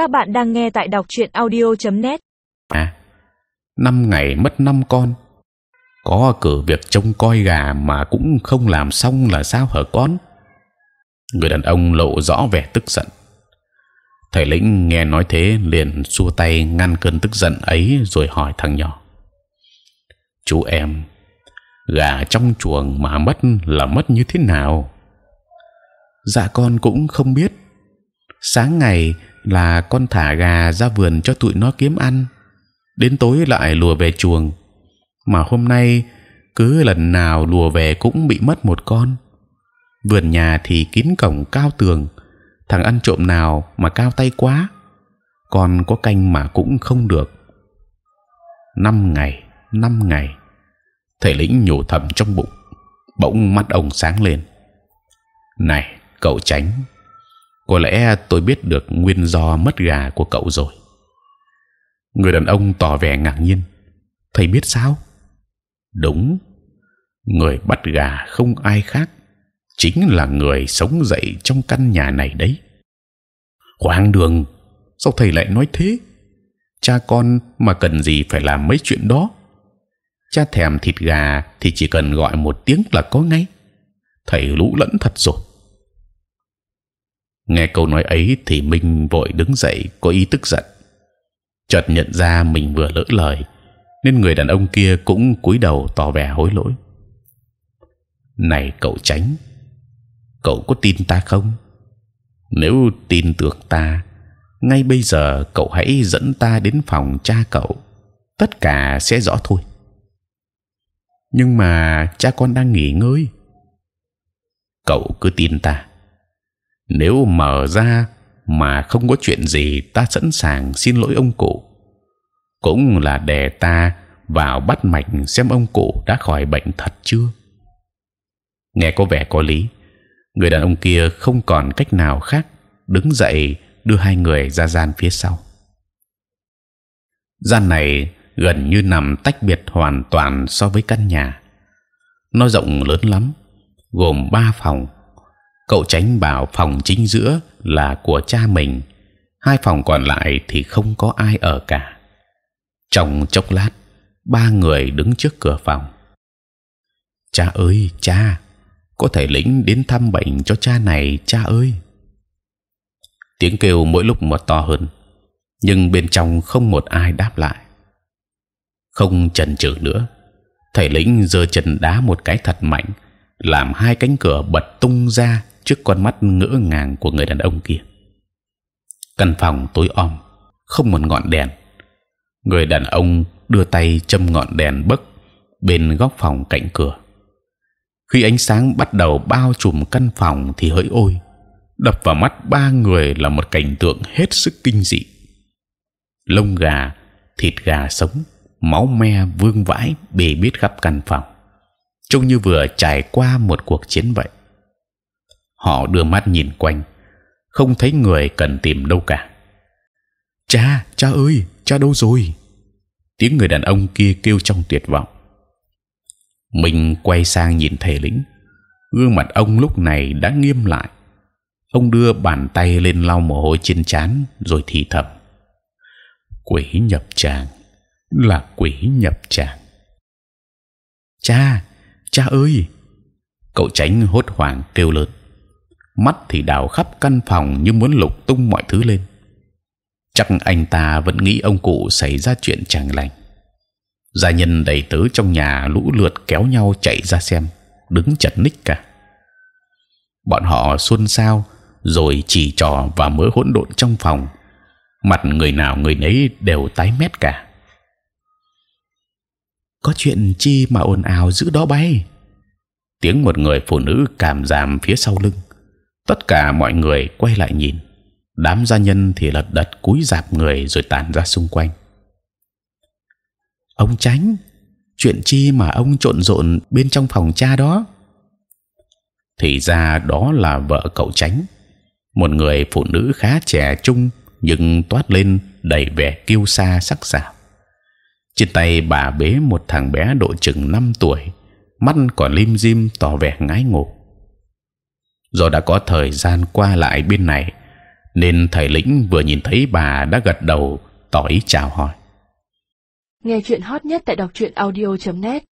Các bạn đang nghe tại đọc truyện audio.net. À, năm ngày mất năm con. Có cử việc trông coi gà mà cũng không làm xong là sao hở con? Người đàn ông lộ rõ vẻ tức giận. Thầy lĩnh nghe nói thế liền xua tay ngăn cơn tức giận ấy rồi hỏi thằng nhỏ: Chú em, gà trong chuồng mà mất là mất như thế nào? Dạ con cũng không biết. Sáng ngày là con thả gà ra vườn cho tụi nó kiếm ăn, đến tối lại lùa về chuồng. Mà hôm nay cứ lần nào lùa về cũng bị mất một con. Vườn nhà thì kín cổng cao tường, thằng ăn trộm nào mà cao tay quá, còn có canh mà cũng không được. Năm ngày, năm ngày, thầy lĩnh nhủ thầm trong bụng, bỗng mắt ông sáng lên. Này, cậu tránh, có lẽ tôi biết được nguyên do mất gà của cậu rồi. Người đàn ông tỏ vẻ ngạc nhiên. Thầy biết sao? Đúng, người bắt gà không ai khác, chính là người sống dậy trong căn nhà này đấy. Hoàng đường, sao thầy lại nói thế? Cha con mà cần gì phải làm mấy chuyện đó? Cha thèm thịt gà thì chỉ cần gọi một tiếng là có ngay. Thầy lũ lẫn thật rồi nghe câu nói ấy thì minh vội đứng dậy, có ý tức giận. Chợt nhận ra mình vừa lỡ lời, nên người đàn ông kia cũng cúi đầu tỏ vẻ hối lỗi. Này cậu tránh cậu có tin ta không? Nếu tin tưởng ta, ngay bây giờ cậu hãy dẫn ta đến phòng cha cậu, tất cả sẽ rõ thôi. Nhưng mà cha con đang nghỉ ngơi. Cậu cứ tin ta nếu mở ra mà không có chuyện gì, ta sẵn sàng xin lỗi ông cụ. Cũng là để ta vào bắt mạch xem ông cụ đã khỏi bệnh thật chưa? Nghe có vẻ có lý. Người đàn ông kia không còn cách nào khác, đứng dậy đưa hai người ra gian phía sau. Gian này gần như nằm tách biệt hoàn toàn so với căn nhà. Nó rộng lớn lắm, gồm ba phòng cậu tránh bảo phòng chính giữa là của cha mình. Hai phòng còn lại thì không có ai ở cả. Trong chốc lát, ba người đứng trước cửa phòng. Cha ơi, cha, có thể lĩnh đến thăm bệnh cho cha này, cha ơi. Tiếng kêu mỗi lúc một to hơn, nhưng bên trong không một ai đáp lại. Không chần chừ nữa, thầy lĩnh giơ chân đá một cái thật mạnh, làm hai cánh cửa bật tung ra trước con mắt ngỡ ngàng của người đàn ông kia. Căn phòng tối om, không một ngọn đèn. Người đàn ông đưa tay châm ngọn đèn bấc bên góc phòng cạnh cửa. Khi ánh sáng bắt đầu bao trùm căn phòng thì hỡi ôi, đập vào mắt ba người là một cảnh tượng hết sức kinh dị. Lông gà, thịt gà sống, máu me vương vãi bề bết khắp căn phòng, trông như vừa trải qua một cuộc chiến vậy họ đưa mắt nhìn quanh. Không thấy người cần tìm đâu cả. Cha cha ơi cha đâu rồi? Tiếng người đàn ông kia kêu trong tuyệt vọng. Mình quay sang nhìn thầy lĩnh gương mặt ông lúc này đã nghiêm lại. Ông đưa bàn tay lên lau mồ hôi trên trán rồi thì thầm. Quỷ nhập tràng là quỷ nhập tràng. Cha cha ơi! Cậu tránh hốt hoảng kêu lớn mắt thì đào khắp căn phòng như muốn lục tung mọi thứ lên. Chắc anh ta vẫn nghĩ ông cụ xảy ra chuyện chẳng lành. gia nhân đầy tớ trong nhà lũ lượt kéo nhau chạy ra xem, đứng chật ních cả. Bọn họ xôn xao rồi chỉ trò và mớ hỗn độn trong phòng, mặt người nào người nấy đều tái mét cả. Có chuyện chi mà ồn ào giữ đó bay? Tiếng một người phụ nữ cảm giảm phía sau lưng tất cả mọi người quay lại nhìn. Đám gia nhân thì lật đật cúi dạp người rồi tản ra xung quanh. Ông tránh chuyện chi mà ông trộn rộn bên trong phòng cha đó? Thì ra đó là vợ cậu tránh một người phụ nữ khá trẻ trung, nhưng toát lên đầy vẻ kiêu sa, sắc sảo. Trên tay bà bế một thằng bé độ chừng 5 tuổi, mắt còn lim dim tỏ vẻ ngái ngủ do đã có thời gian qua lại bên này, nên thầy lĩnh vừa nhìn thấy bà đã gật đầu, tỏ ý chào hỏi. Nghe chuyện hot nhất tại đọc truyện audio.net